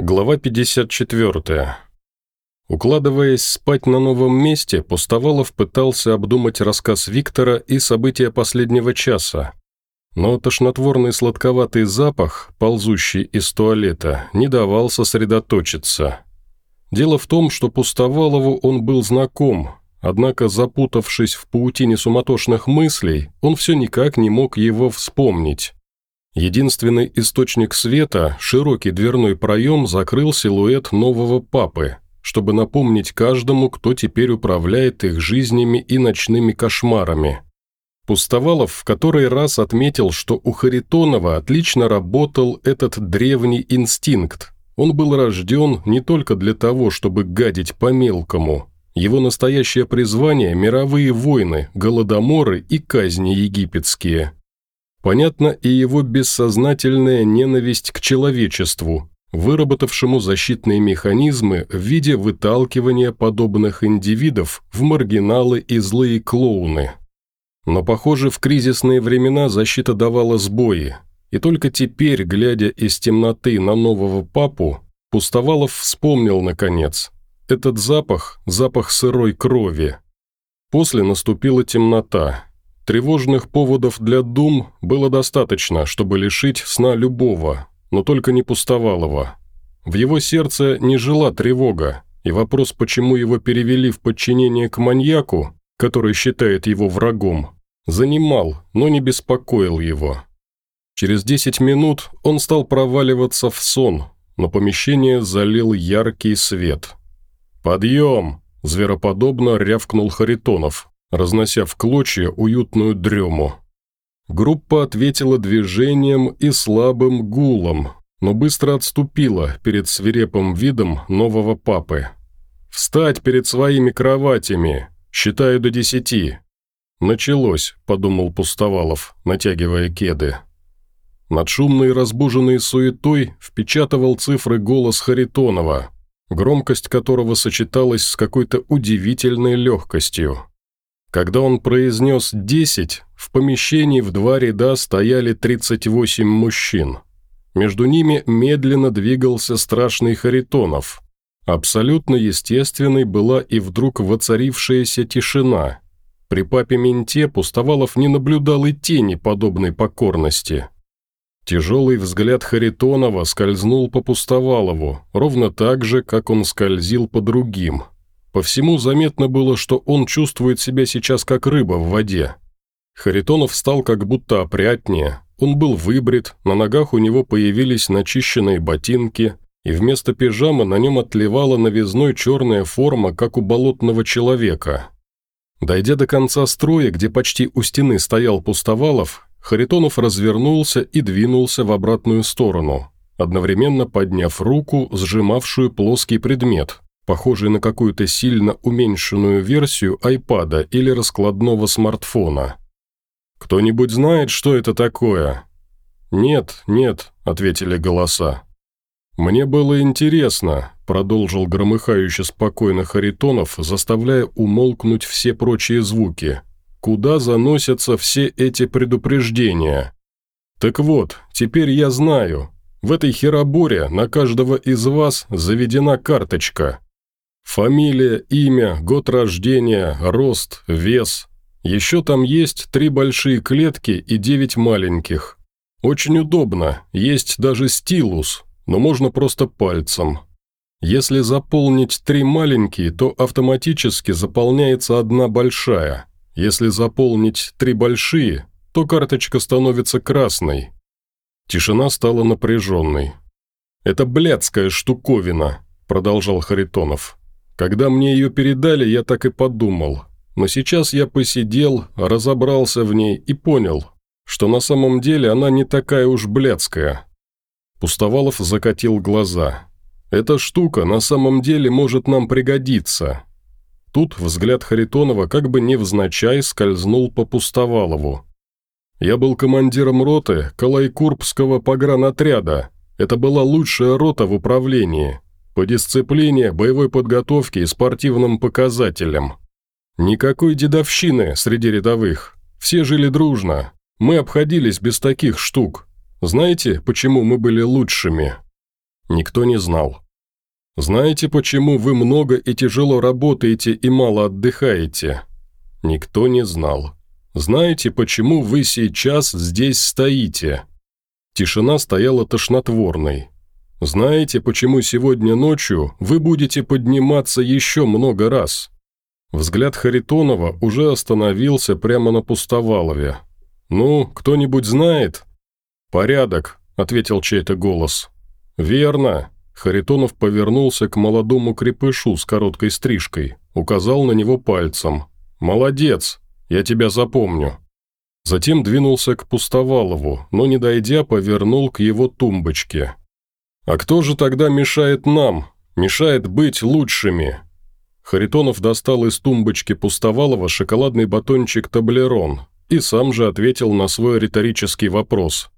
Глава 54. Укладываясь спать на новом месте, Пустовалов пытался обдумать рассказ Виктора и события последнего часа. Но тошнотворный сладковатый запах, ползущий из туалета, не давал сосредоточиться. Дело в том, что Пустовалову он был знаком, однако, запутавшись в паутине суматошных мыслей, он все никак не мог его вспомнить. Единственный источник света, широкий дверной проем, закрыл силуэт нового папы, чтобы напомнить каждому, кто теперь управляет их жизнями и ночными кошмарами. Пустовалов в который раз отметил, что у Харитонова отлично работал этот древний инстинкт. Он был рожден не только для того, чтобы гадить по-мелкому. Его настоящее призвание – мировые войны, голодоморы и казни египетские – Понятно и его бессознательная ненависть к человечеству, выработавшему защитные механизмы в виде выталкивания подобных индивидов в маргиналы и злые клоуны. Но, похоже, в кризисные времена защита давала сбои, и только теперь, глядя из темноты на нового папу, Пустовалов вспомнил, наконец, этот запах – запах сырой крови. После наступила темнота, Тревожных поводов для дум было достаточно, чтобы лишить сна любого, но только не пустовалого. В его сердце не жила тревога, и вопрос, почему его перевели в подчинение к маньяку, который считает его врагом, занимал, но не беспокоил его. Через десять минут он стал проваливаться в сон, но помещение залил яркий свет. «Подъем!» – звероподобно рявкнул Харитонов, разнося в клочья уютную дрему. Группа ответила движением и слабым гулом, но быстро отступила перед свирепым видом нового папы. «Встать перед своими кроватями! Считаю до десяти!» «Началось», – подумал Пустовалов, натягивая кеды. Над шумной разбуженной суетой впечатывал цифры голос Харитонова, громкость которого сочеталась с какой-то удивительной легкостью. Когда он произнес «десять», в помещении в два ряда стояли 38 мужчин. Между ними медленно двигался страшный Харитонов. Абсолютно естественной была и вдруг воцарившаяся тишина. При папе Менте Пустовалов не наблюдал и тени подобной покорности. Тяжелый взгляд Харитонова скользнул по Пустовалову, ровно так же, как он скользил по другим – по всему заметно было, что он чувствует себя сейчас как рыба в воде. Харитонов стал как будто опрятнее, он был выбрит, на ногах у него появились начищенные ботинки, и вместо пижамы на нем отливала новизной черная форма, как у болотного человека. Дойдя до конца строя, где почти у стены стоял Пустовалов, Харитонов развернулся и двинулся в обратную сторону, одновременно подняв руку, сжимавшую плоский предмет, похожий на какую-то сильно уменьшенную версию айпада или раскладного смартфона. «Кто-нибудь знает, что это такое?» «Нет, нет», – ответили голоса. «Мне было интересно», – продолжил громыхающе спокойно Харитонов, заставляя умолкнуть все прочие звуки. «Куда заносятся все эти предупреждения?» «Так вот, теперь я знаю. В этой хероборе на каждого из вас заведена карточка. Фамилия, имя, год рождения, рост, вес. Еще там есть три большие клетки и девять маленьких. Очень удобно, есть даже стилус, но можно просто пальцем. Если заполнить три маленькие, то автоматически заполняется одна большая. Если заполнить три большие, то карточка становится красной. Тишина стала напряженной. «Это блядская штуковина», – продолжал Харитонов. Когда мне ее передали, я так и подумал. Но сейчас я посидел, разобрался в ней и понял, что на самом деле она не такая уж блядская. Пустовалов закатил глаза. «Эта штука на самом деле может нам пригодиться». Тут взгляд Харитонова как бы невзначай скользнул по Пустовалову. «Я был командиром роты Калайкурбского погранотряда. Это была лучшая рота в управлении по дисциплине, боевой подготовке и спортивным показателям. Никакой дедовщины среди рядовых. Все жили дружно. Мы обходились без таких штук. Знаете, почему мы были лучшими? Никто не знал. «Знаете, почему вы много и тяжело работаете и мало отдыхаете?» Никто не знал. «Знаете, почему вы сейчас здесь стоите?» Тишина стояла тошнотворной. «Знаете, почему сегодня ночью вы будете подниматься еще много раз?» Взгляд Харитонова уже остановился прямо на Пустовалове. «Ну, кто-нибудь знает?» «Порядок», — ответил чей-то голос. «Верно. Харитонов повернулся к молодому крепышу с короткой стрижкой, указал на него пальцем. «Молодец! Я тебя запомню!» Затем двинулся к Пустовалову, но, не дойдя, повернул к его тумбочке. «А кто же тогда мешает нам? Мешает быть лучшими?» Харитонов достал из тумбочки Пустовалова шоколадный батончик «Таблерон» и сам же ответил на свой риторический вопрос.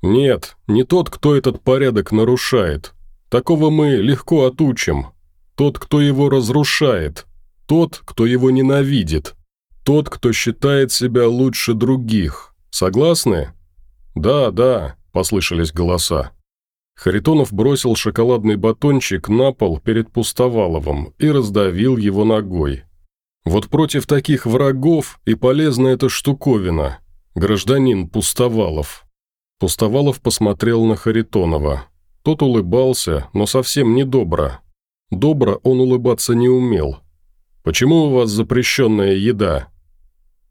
«Нет, не тот, кто этот порядок нарушает, Такого мы легко отучим. Тот, кто его разрушает. Тот, кто его ненавидит. Тот, кто считает себя лучше других. Согласны? Да, да, послышались голоса. Харитонов бросил шоколадный батончик на пол перед Пустоваловым и раздавил его ногой. Вот против таких врагов и полезна эта штуковина. Гражданин Пустовалов. Пустовалов посмотрел на Харитонова. Тот улыбался, но совсем не добро. Добро он улыбаться не умел. «Почему у вас запрещенная еда?»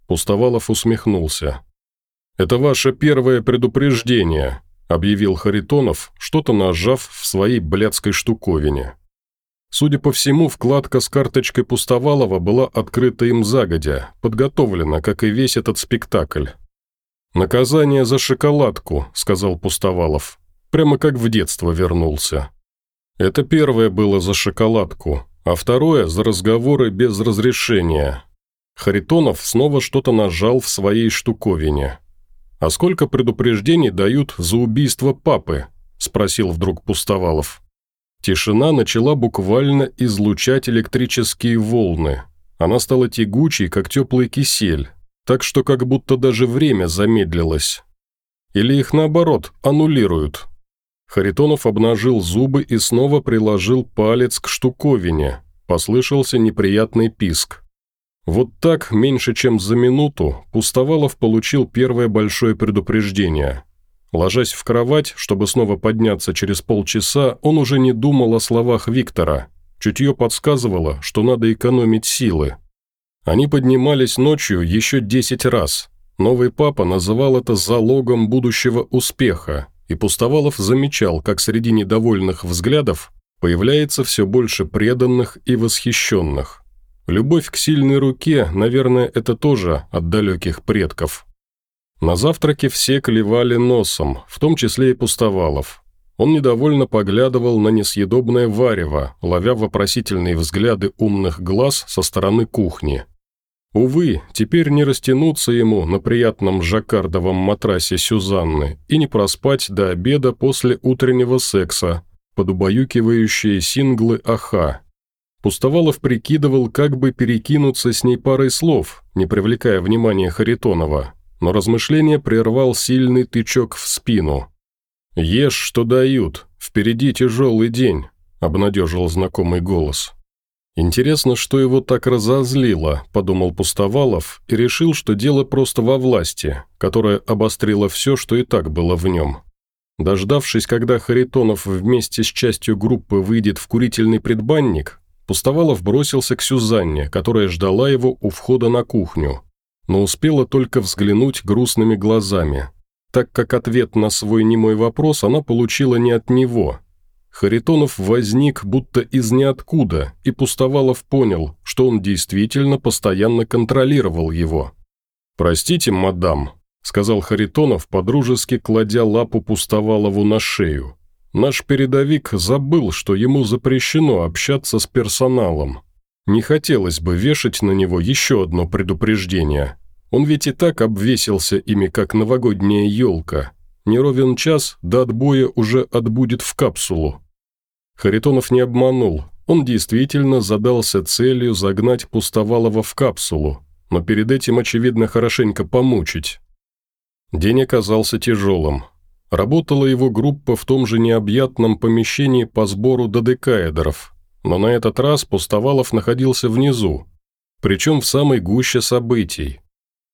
Пустовалов усмехнулся. «Это ваше первое предупреждение», – объявил Харитонов, что-то нажав в своей блядской штуковине. Судя по всему, вкладка с карточкой Пустовалова была открыта им загодя, подготовлена, как и весь этот спектакль. «Наказание за шоколадку», – сказал Пустовалов. Прямо как в детство вернулся. Это первое было за шоколадку, а второе – за разговоры без разрешения. Харитонов снова что-то нажал в своей штуковине. «А сколько предупреждений дают за убийство папы?» – спросил вдруг Пустовалов. Тишина начала буквально излучать электрические волны. Она стала тягучей, как теплый кисель, так что как будто даже время замедлилось. Или их наоборот аннулируют, Харитонов обнажил зубы и снова приложил палец к штуковине. Послышался неприятный писк. Вот так, меньше чем за минуту, Пустовалов получил первое большое предупреждение. Ложась в кровать, чтобы снова подняться через полчаса, он уже не думал о словах Виктора. Чутье подсказывало, что надо экономить силы. Они поднимались ночью еще десять раз. Новый папа называл это залогом будущего успеха, и Пустовалов замечал, как среди недовольных взглядов появляется все больше преданных и восхищенных. Любовь к сильной руке, наверное, это тоже от далеких предков. На завтраке все клевали носом, в том числе и Пустовалов. Он недовольно поглядывал на несъедобное варево, ловя вопросительные взгляды умных глаз со стороны кухни – Увы, теперь не растянуться ему на приятном жаккардовом матрасе Сюзанны и не проспать до обеда после утреннего секса под убаюкивающие синглы «Аха». Пустовалов прикидывал, как бы перекинуться с ней парой слов, не привлекая внимания Харитонова, но размышление прервал сильный тычок в спину. «Ешь, что дают, впереди тяжелый день», – обнадежил знакомый голос. «Интересно, что его так разозлило», – подумал Пустовалов и решил, что дело просто во власти, которая обострила все, что и так было в нем. Дождавшись, когда Харитонов вместе с частью группы выйдет в курительный предбанник, Пустовалов бросился к Сюзанне, которая ждала его у входа на кухню, но успела только взглянуть грустными глазами, так как ответ на свой немой вопрос она получила не от него – Харитонов возник будто из ниоткуда, и Пустовалов понял, что он действительно постоянно контролировал его. «Простите, мадам», – сказал Харитонов, подружески кладя лапу Пустовалову на шею. «Наш передовик забыл, что ему запрещено общаться с персоналом. Не хотелось бы вешать на него еще одно предупреждение. Он ведь и так обвесился ими, как новогодняя елка. Не ровен час, до отбоя уже отбудет в капсулу. Харитонов не обманул. Он действительно задался целью загнать Пустовалова в капсулу, но перед этим, очевидно, хорошенько помучить. День оказался тяжелым. Работала его группа в том же необъятном помещении по сбору додекаэдеров, но на этот раз Пустовалов находился внизу, причем в самой гуще событий.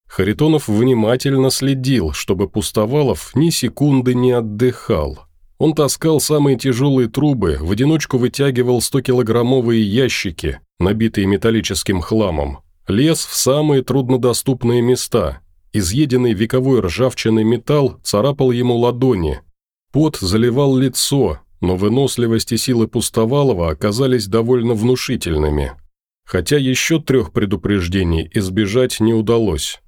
Харитонов внимательно следил, чтобы Пустовалов ни секунды не отдыхал. Он таскал самые тяжелые трубы, в одиночку вытягивал 100-килограммовые ящики, набитые металлическим хламом, лез в самые труднодоступные места. Изъеденный вековой ржавчиной металл царапал ему ладони. Пот заливал лицо, но выносливость и силы Пустовалова оказались довольно внушительными. Хотя еще трех предупреждений избежать не удалось.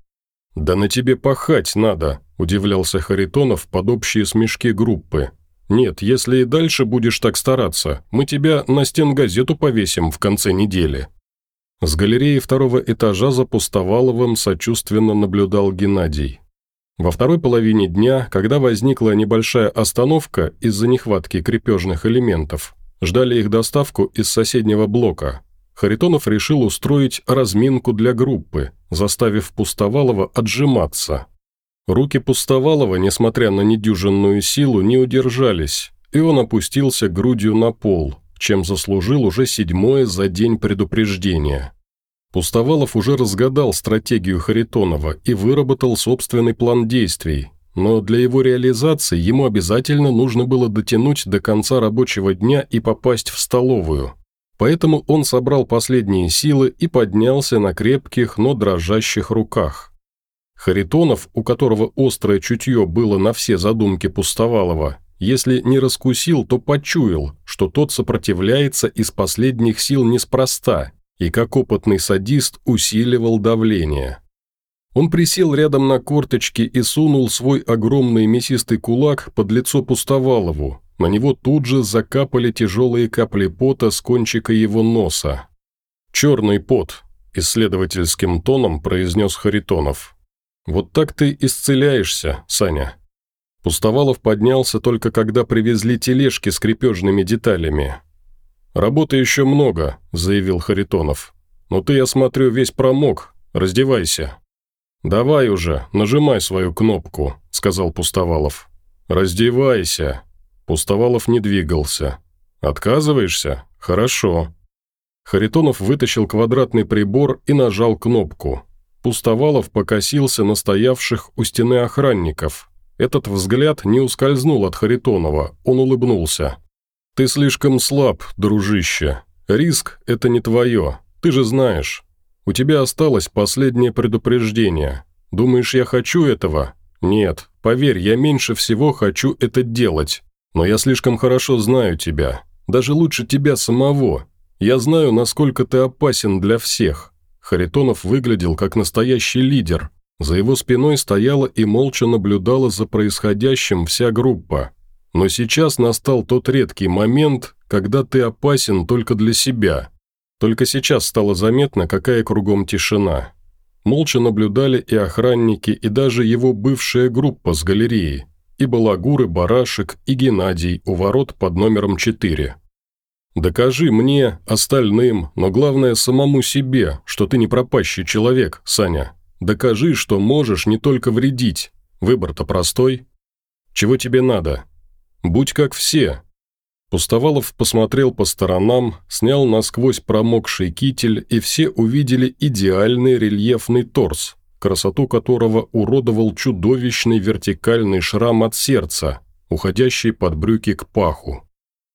«Да на тебе пахать надо», – удивлялся Харитонов под общие смешки группы. «Нет, если и дальше будешь так стараться, мы тебя на стенгазету повесим в конце недели». С галереи второго этажа за Пустоваловым сочувственно наблюдал Геннадий. Во второй половине дня, когда возникла небольшая остановка из-за нехватки крепежных элементов, ждали их доставку из соседнего блока. Харитонов решил устроить разминку для группы, заставив Пустовалова отжиматься. Руки Пустовалова, несмотря на недюжинную силу, не удержались, и он опустился грудью на пол, чем заслужил уже седьмое за день предупреждения. Пустовалов уже разгадал стратегию Харитонова и выработал собственный план действий, но для его реализации ему обязательно нужно было дотянуть до конца рабочего дня и попасть в столовую. Поэтому он собрал последние силы и поднялся на крепких, но дрожащих руках. Харитонов, у которого острое чутье было на все задумки Пустовалова, если не раскусил, то почуял, что тот сопротивляется из последних сил неспроста – и как опытный садист усиливал давление. Он присел рядом на корточки и сунул свой огромный мясистый кулак под лицо Пустовалову. На него тут же закапали тяжелые капли пота с кончика его носа. «Черный пот», – исследовательским тоном произнес Харитонов. «Вот так ты исцеляешься, Саня». Пустовалов поднялся только когда привезли тележки с крепежными деталями. «Работы еще много», – заявил Харитонов. «Но ты, я смотрю, весь промок. Раздевайся». «Давай уже, нажимай свою кнопку», – сказал Пустовалов. «Раздевайся». Пустовалов не двигался. «Отказываешься? Хорошо». Харитонов вытащил квадратный прибор и нажал кнопку. Пустовалов покосился на стоявших у стены охранников. Этот взгляд не ускользнул от Харитонова, он улыбнулся. «Ты слишком слаб, дружище. Риск – это не твое, ты же знаешь. У тебя осталось последнее предупреждение. Думаешь, я хочу этого? Нет, поверь, я меньше всего хочу это делать. Но я слишком хорошо знаю тебя. Даже лучше тебя самого. Я знаю, насколько ты опасен для всех». Харитонов выглядел как настоящий лидер. За его спиной стояла и молча наблюдала за происходящим вся группа. Но сейчас настал тот редкий момент, когда ты опасен только для себя. Только сейчас стало заметно, какая кругом тишина. Молча наблюдали и охранники, и даже его бывшая группа с галереи, и Балагур, и Барашек, и Геннадий у ворот под номером 4. «Докажи мне, остальным, но главное самому себе, что ты не пропащий человек, Саня. Докажи, что можешь не только вредить. Выбор-то простой. Чего тебе надо? Будь как все». Пустовалов посмотрел по сторонам, снял насквозь промокший китель, и все увидели идеальный рельефный торс, красоту которого уродовал чудовищный вертикальный шрам от сердца, уходящий под брюки к паху.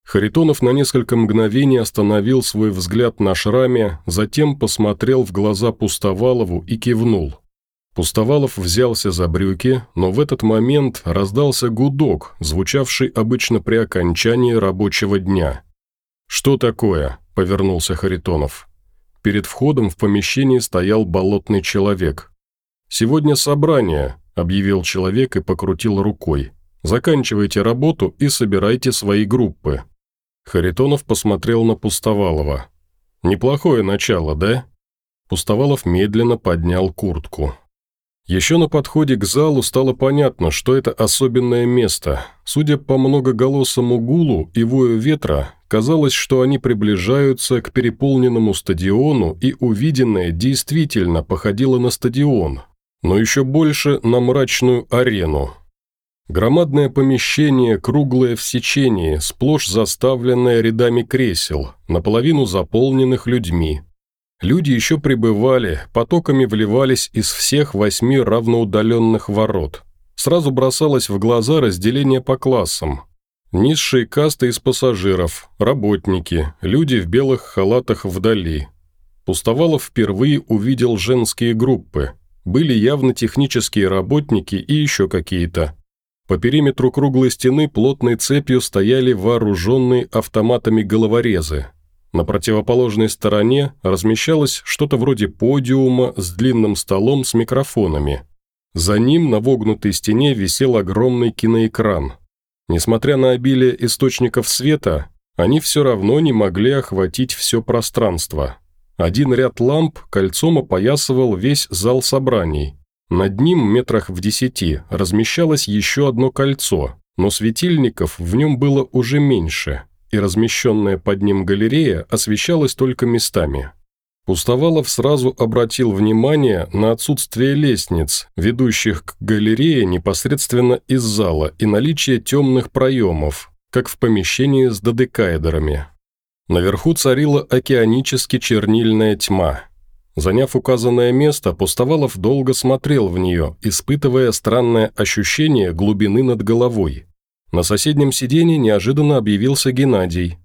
Харитонов на несколько мгновений остановил свой взгляд на шраме, затем посмотрел в глаза Пустовалову и кивнул. Пустовалов взялся за брюки, но в этот момент раздался гудок, звучавший обычно при окончании рабочего дня. «Что такое?» – повернулся Харитонов. Перед входом в помещение стоял болотный человек. «Сегодня собрание», – объявил человек и покрутил рукой. «Заканчивайте работу и собирайте свои группы». Харитонов посмотрел на Пустовалова. «Неплохое начало, да?» Пустовалов медленно поднял куртку. Еще на подходе к залу стало понятно, что это особенное место. Судя по многоголосому гулу и вою ветра, казалось, что они приближаются к переполненному стадиону, и увиденное действительно походило на стадион, но еще больше на мрачную арену. Громадное помещение, круглое в сечении, сплошь заставленное рядами кресел, наполовину заполненных людьми. Люди еще прибывали, потоками вливались из всех восьми равноудаленных ворот. Сразу бросалось в глаза разделение по классам. Низшие касты из пассажиров, работники, люди в белых халатах вдали. Пустовалов впервые увидел женские группы. Были явно технические работники и еще какие-то. По периметру круглой стены плотной цепью стояли вооруженные автоматами головорезы. На противоположной стороне размещалось что-то вроде подиума с длинным столом с микрофонами. За ним на вогнутой стене висел огромный киноэкран. Несмотря на обилие источников света, они все равно не могли охватить все пространство. Один ряд ламп кольцом опоясывал весь зал собраний, над ним, метрах в десяти, размещалось еще одно кольцо, но светильников в нем было уже меньше, и размещенная под ним галерея освещалась только местами. Пустовалов сразу обратил внимание на отсутствие лестниц, ведущих к галерее непосредственно из зала, и наличие темных проемов, как в помещении с додекаэдерами. Наверху царила океанически чернильная тьма – Заняв указанное место, Пустовалов долго смотрел в нее, испытывая странное ощущение глубины над головой. На соседнем сиденье неожиданно объявился Геннадий.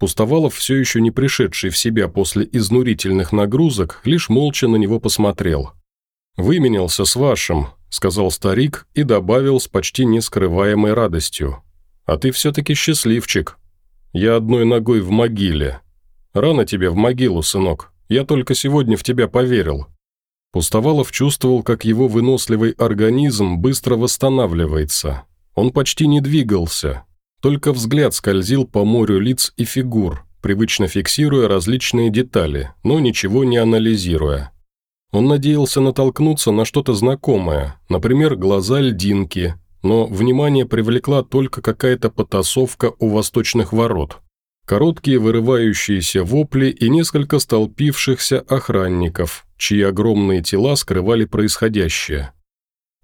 Пустовалов, все еще не пришедший в себя после изнурительных нагрузок, лишь молча на него посмотрел. «Выменялся с вашим», – сказал старик и добавил с почти нескрываемой радостью. «А ты все-таки счастливчик. Я одной ногой в могиле. Рано тебе в могилу, сынок». Я только сегодня в тебя поверил». Пустовалов чувствовал, как его выносливый организм быстро восстанавливается. Он почти не двигался, только взгляд скользил по морю лиц и фигур, привычно фиксируя различные детали, но ничего не анализируя. Он надеялся натолкнуться на что-то знакомое, например, глаза льдинки, но внимание привлекла только какая-то потасовка у восточных ворот. Короткие вырывающиеся вопли и несколько столпившихся охранников, чьи огромные тела скрывали происходящее.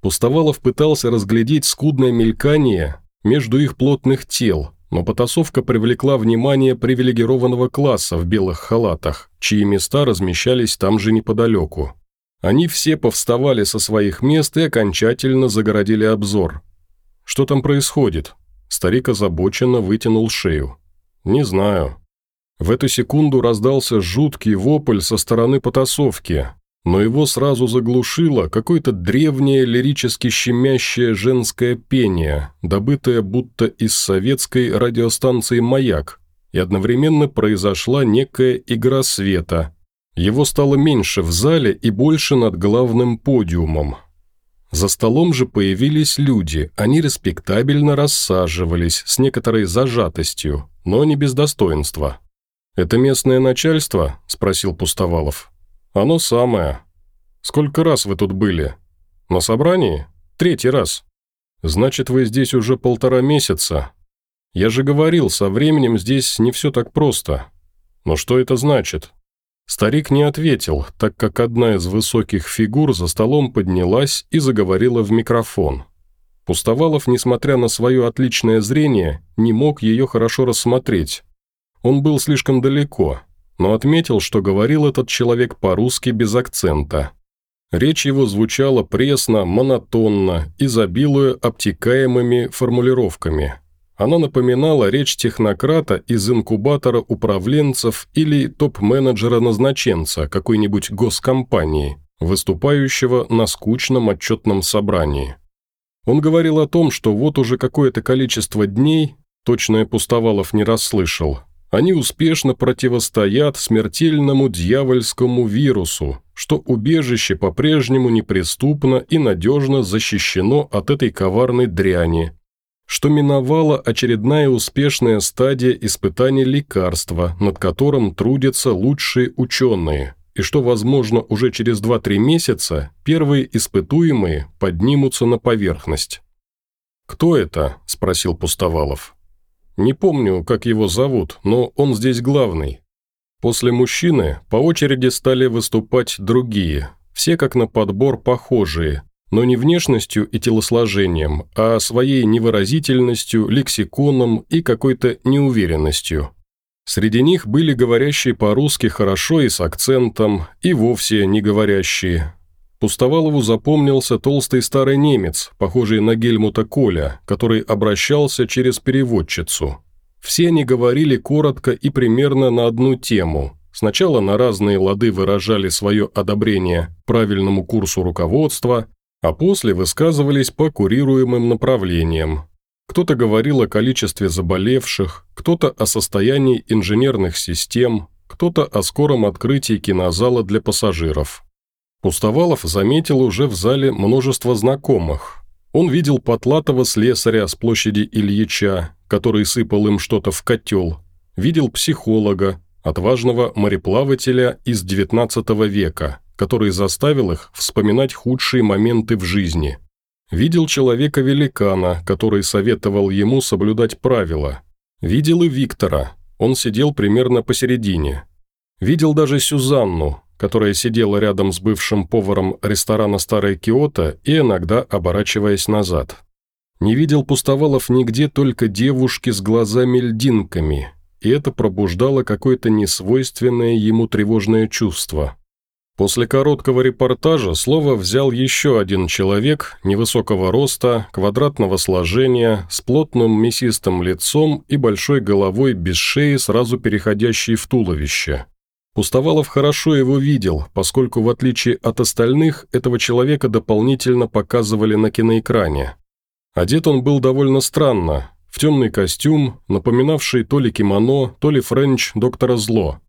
Пустовалов пытался разглядеть скудное мелькание между их плотных тел, но потасовка привлекла внимание привилегированного класса в белых халатах, чьи места размещались там же неподалеку. Они все повставали со своих мест и окончательно загородили обзор. «Что там происходит?» Старик озабоченно вытянул шею. «Не знаю». В эту секунду раздался жуткий вопль со стороны потасовки, но его сразу заглушило какое-то древнее лирически щемящее женское пение, добытое будто из советской радиостанции «Маяк», и одновременно произошла некая игра света. Его стало меньше в зале и больше над главным подиумом. За столом же появились люди, они респектабельно рассаживались с некоторой зажатостью, но не без достоинства. «Это местное начальство?» – спросил Пустовалов. «Оно самое. Сколько раз вы тут были? На собрании? Третий раз. Значит, вы здесь уже полтора месяца. Я же говорил, со временем здесь не все так просто. Но что это значит?» Старик не ответил, так как одна из высоких фигур за столом поднялась и заговорила в микрофон. Пустовалов, несмотря на свое отличное зрение, не мог ее хорошо рассмотреть. Он был слишком далеко, но отметил, что говорил этот человек по-русски без акцента. Речь его звучала пресно, монотонно, изобилуя обтекаемыми формулировками. Она напоминала речь технократа из инкубатора управленцев или топ-менеджера-назначенца какой-нибудь госкомпании, выступающего на скучном отчетном собрании. Он говорил о том, что вот уже какое-то количество дней, точно Пустовалов не расслышал, они успешно противостоят смертельному дьявольскому вирусу, что убежище по-прежнему неприступно и надежно защищено от этой коварной дряни, что миновала очередная успешная стадия испытания лекарства, над которым трудятся лучшие ученые – и что, возможно, уже через 2-3 месяца первые испытуемые поднимутся на поверхность. «Кто это?» – спросил Пустовалов. «Не помню, как его зовут, но он здесь главный. После мужчины по очереди стали выступать другие, все как на подбор похожие, но не внешностью и телосложением, а своей невыразительностью, лексиконом и какой-то неуверенностью. Среди них были говорящие по-русски хорошо и с акцентом, и вовсе не говорящие. Пустовалову запомнился толстый старый немец, похожий на Гельмута Коля, который обращался через переводчицу. Все они говорили коротко и примерно на одну тему. Сначала на разные лады выражали свое одобрение правильному курсу руководства, а после высказывались по курируемым направлениям, кто-то говорил о количестве заболевших, кто-то о состоянии инженерных систем, кто-то о скором открытии кинозала для пассажиров. Пустовалов заметил уже в зале множество знакомых. Он видел потлатого слесаря с площади Ильича, который сыпал им что-то в котел, видел психолога, отважного мореплавателя из XIX века, который заставил их вспоминать худшие моменты в жизни – Видел человека-великана, который советовал ему соблюдать правила. Видел и Виктора, он сидел примерно посередине. Видел даже Сюзанну, которая сидела рядом с бывшим поваром ресторана «Старая Киото» и иногда оборачиваясь назад. Не видел Пустовалов нигде только девушки с глазами-льдинками, и это пробуждало какое-то несвойственное ему тревожное чувство – После короткого репортажа слово взял еще один человек невысокого роста, квадратного сложения, с плотным мясистым лицом и большой головой без шеи, сразу переходящей в туловище. Пустовалов хорошо его видел, поскольку, в отличие от остальных, этого человека дополнительно показывали на киноэкране. Одет он был довольно странно, в темный костюм, напоминавший то ли кимоно, то ли френч доктора Зло.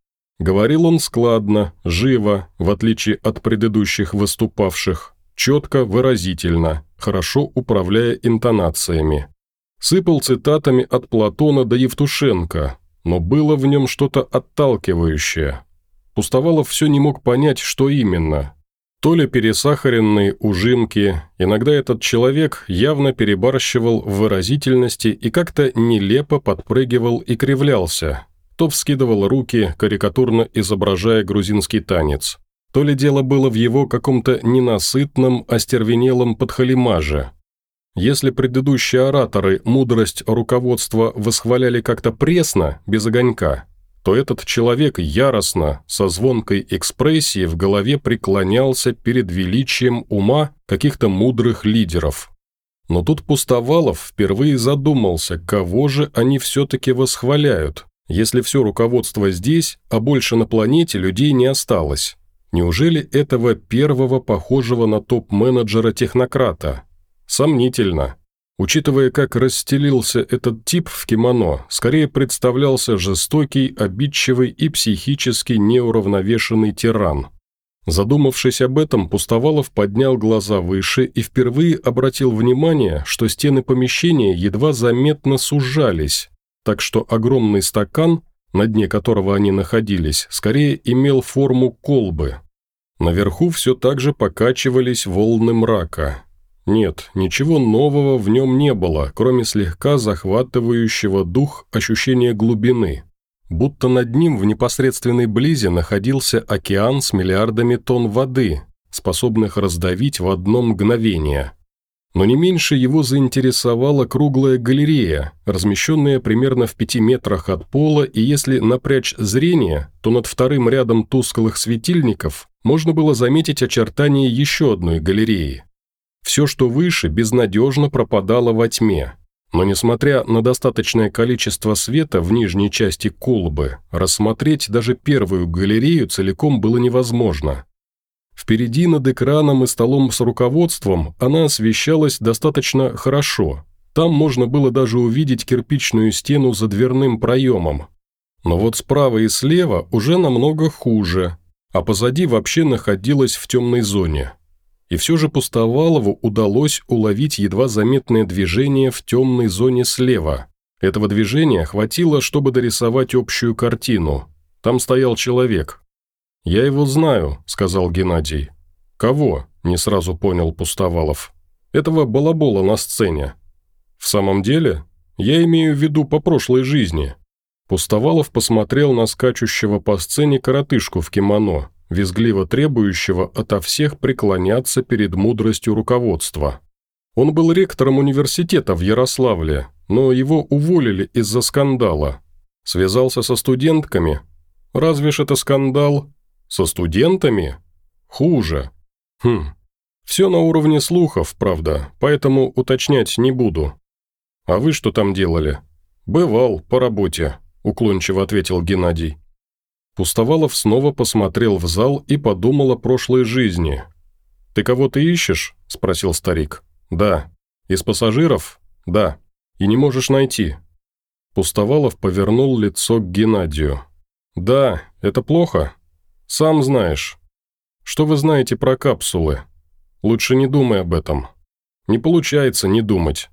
Говорил он складно, живо, в отличие от предыдущих выступавших, четко, выразительно, хорошо управляя интонациями. Сыпал цитатами от Платона до Евтушенко, но было в нем что-то отталкивающее. Пустовалов все не мог понять, что именно. То ли пересахаренные ужимки, иногда этот человек явно перебарщивал в выразительности и как-то нелепо подпрыгивал и кривлялся, то вскидывал руки, карикатурно изображая грузинский танец. То ли дело было в его каком-то ненасытном, остервенелом подхалимаже. Если предыдущие ораторы мудрость руководства восхваляли как-то пресно, без огонька, то этот человек яростно, со звонкой экспрессией в голове преклонялся перед величием ума каких-то мудрых лидеров. Но тут Пустовалов впервые задумался, кого же они все-таки восхваляют, если все руководство здесь, а больше на планете людей не осталось? Неужели этого первого похожего на топ-менеджера-технократа? Сомнительно. Учитывая, как расстелился этот тип в кимоно, скорее представлялся жестокий, обидчивый и психически неуравновешенный тиран. Задумавшись об этом, Пустовалов поднял глаза выше и впервые обратил внимание, что стены помещения едва заметно сужались, так что огромный стакан, на дне которого они находились, скорее имел форму колбы. Наверху все так же покачивались волны мрака. Нет, ничего нового в нем не было, кроме слегка захватывающего дух ощущения глубины. Будто над ним в непосредственной близи находился океан с миллиардами тонн воды, способных раздавить в одно мгновение – но не меньше его заинтересовала круглая галерея, размещенная примерно в пяти метрах от пола, и если напрячь зрение, то над вторым рядом тусклых светильников можно было заметить очертания еще одной галереи. Все, что выше, безнадежно пропадало во тьме. Но несмотря на достаточное количество света в нижней части колбы, рассмотреть даже первую галерею целиком было невозможно – Впереди над экраном и столом с руководством она освещалась достаточно хорошо. Там можно было даже увидеть кирпичную стену за дверным проемом. Но вот справа и слева уже намного хуже, а позади вообще находилась в темной зоне. И все же Пустовалову удалось уловить едва заметное движение в темной зоне слева. Этого движения хватило, чтобы дорисовать общую картину. Там стоял человек, «Я его знаю», – сказал Геннадий. «Кого?» – не сразу понял Пустовалов. «Этого балабола на сцене». «В самом деле? Я имею в виду по прошлой жизни». Пустовалов посмотрел на скачущего по сцене коротышку в кимоно, визгливо требующего ото всех преклоняться перед мудростью руководства. Он был ректором университета в Ярославле, но его уволили из-за скандала. Связался со студентками. Разве ж это скандал? Со студентами? Хуже. Хм. Все на уровне слухов, правда, поэтому уточнять не буду. А вы что там делали? Бывал, по работе, уклончиво ответил Геннадий. Пустовалов снова посмотрел в зал и подумал о прошлой жизни. «Ты кого-то ищешь?» – спросил старик. «Да». «Из пассажиров?» «Да». «И не можешь найти?» Пустовалов повернул лицо к Геннадию. «Да, это плохо. Сам знаешь. Что вы знаете про капсулы? Лучше не думай об этом. Не получается не думать».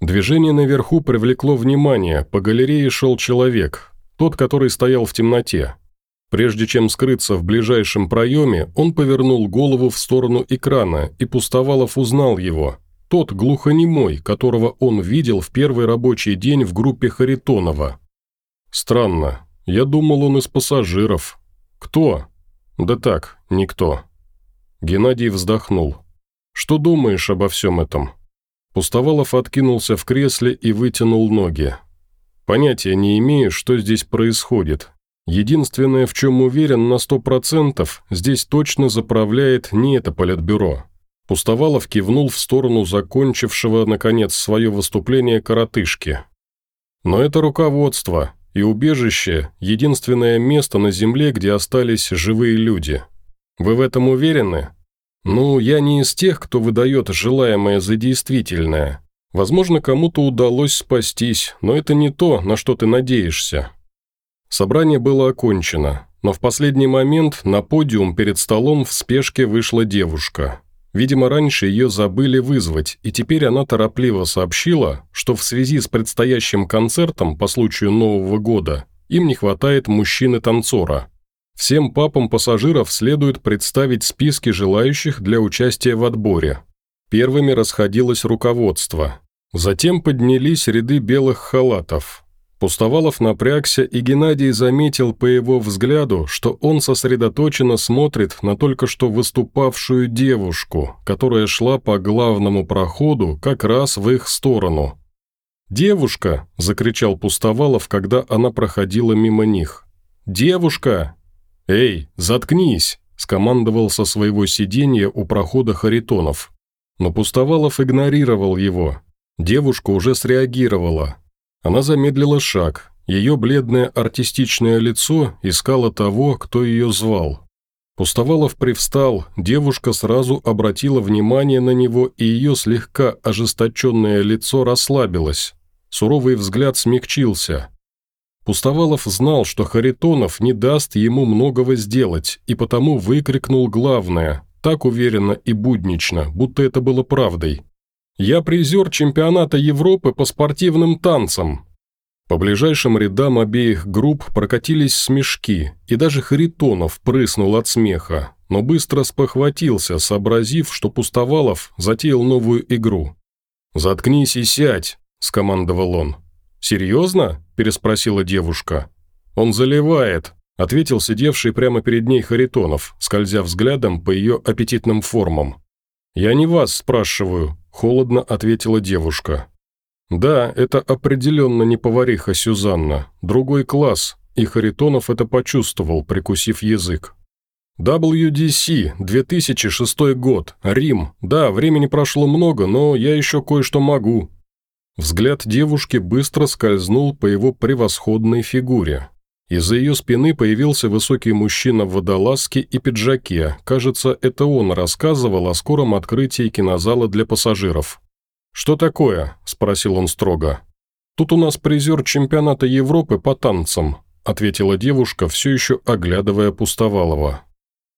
Движение наверху привлекло внимание, по галерее шел человек, тот, который стоял в темноте. Прежде чем скрыться в ближайшем проеме, он повернул голову в сторону экрана, и Пустовалов узнал его. Тот глухонемой, которого он видел в первый рабочий день в группе Харитонова. Странно. Я думал, он из пассажиров. Кто? Да так, никто. Геннадий вздохнул. Что думаешь обо всем этом? Пустовалов откинулся в кресле и вытянул ноги. Понятия не имею, что здесь происходит. Единственное, в чем уверен на сто процентов, здесь точно заправляет не это политбюро. Пустовалов кивнул в сторону закончившего, наконец, свое выступление коротышки. Но это руководство, и убежище – единственное место на Земле, где остались живые люди. Вы в этом уверены? Ну, я не из тех, кто выдает желаемое за действительное. Возможно, кому-то удалось спастись, но это не то, на что ты надеешься. Собрание было окончено, но в последний момент на подиум перед столом в спешке вышла девушка. Видимо, раньше ее забыли вызвать, и теперь она торопливо сообщила, что в связи с предстоящим концертом по случаю Нового года им не хватает мужчины-танцора. Всем папам пассажиров следует представить списки желающих для участия в отборе. Первыми расходилось руководство, Затем поднялись ряды белых халатов. Пустовалов напрягся, и Геннадий заметил по его взгляду, что он сосредоточенно смотрит на только что выступавшую девушку, которая шла по главному проходу как раз в их сторону. «Девушка!» – закричал Пустовалов, когда она проходила мимо них. «Девушка!» «Эй, заткнись!» – скомандовал со своего сиденья у прохода Харитонов. Но Пустовалов игнорировал его, Девушка уже среагировала. Она замедлила шаг. Ее бледное артистичное лицо искало того, кто ее звал. Пустовалов привстал, девушка сразу обратила внимание на него, и ее слегка ожесточенное лицо расслабилось. Суровый взгляд смягчился. Пустовалов знал, что Харитонов не даст ему многого сделать, и потому выкрикнул главное, так уверенно и буднично, будто это было правдой. Я призер чемпионата Европы по спортивным танцам». По ближайшим рядам обеих групп прокатились смешки, и даже Харитонов прыснул от смеха, но быстро спохватился, сообразив, что Пустовалов затеял новую игру. «Заткнись и сядь», – скомандовал он. «Серьезно?» – переспросила девушка. «Он заливает», – ответил сидевший прямо перед ней Харитонов, скользя взглядом по ее аппетитным формам. «Я не вас спрашиваю», Холодно ответила девушка. «Да, это определенно не повариха Сюзанна. Другой класс, и Харитонов это почувствовал, прикусив язык. WDC, 2006 год, Рим. Да, времени прошло много, но я еще кое-что могу». Взгляд девушки быстро скользнул по его превосходной фигуре. Из-за ее спины появился высокий мужчина в водолазке и пиджаке. Кажется, это он рассказывал о скором открытии кинозала для пассажиров. «Что такое?» – спросил он строго. «Тут у нас призер чемпионата Европы по танцам», – ответила девушка, все еще оглядывая Пустовалова.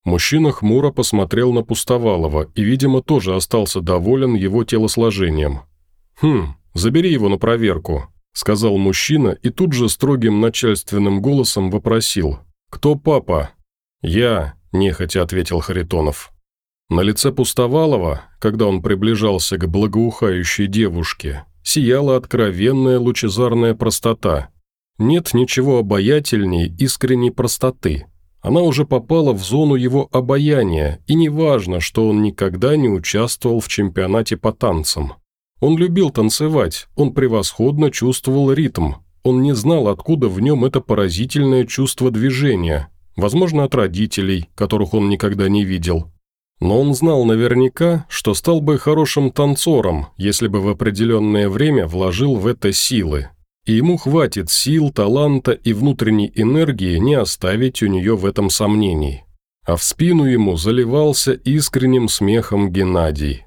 Мужчина хмуро посмотрел на Пустовалова и, видимо, тоже остался доволен его телосложением. «Хм, забери его на проверку», сказал мужчина и тут же строгим начальственным голосом вопросил. «Кто папа?» «Я», – нехотя ответил Харитонов. На лице Пустовалова, когда он приближался к благоухающей девушке, сияла откровенная лучезарная простота. Нет ничего обаятельней искренней простоты. Она уже попала в зону его обаяния, и неважно, что он никогда не участвовал в чемпионате по танцам. Он любил танцевать, он превосходно чувствовал ритм, он не знал, откуда в нем это поразительное чувство движения, возможно, от родителей, которых он никогда не видел. Но он знал наверняка, что стал бы хорошим танцором, если бы в определенное время вложил в это силы, и ему хватит сил, таланта и внутренней энергии не оставить у нее в этом сомнений. А в спину ему заливался искренним смехом Геннадий.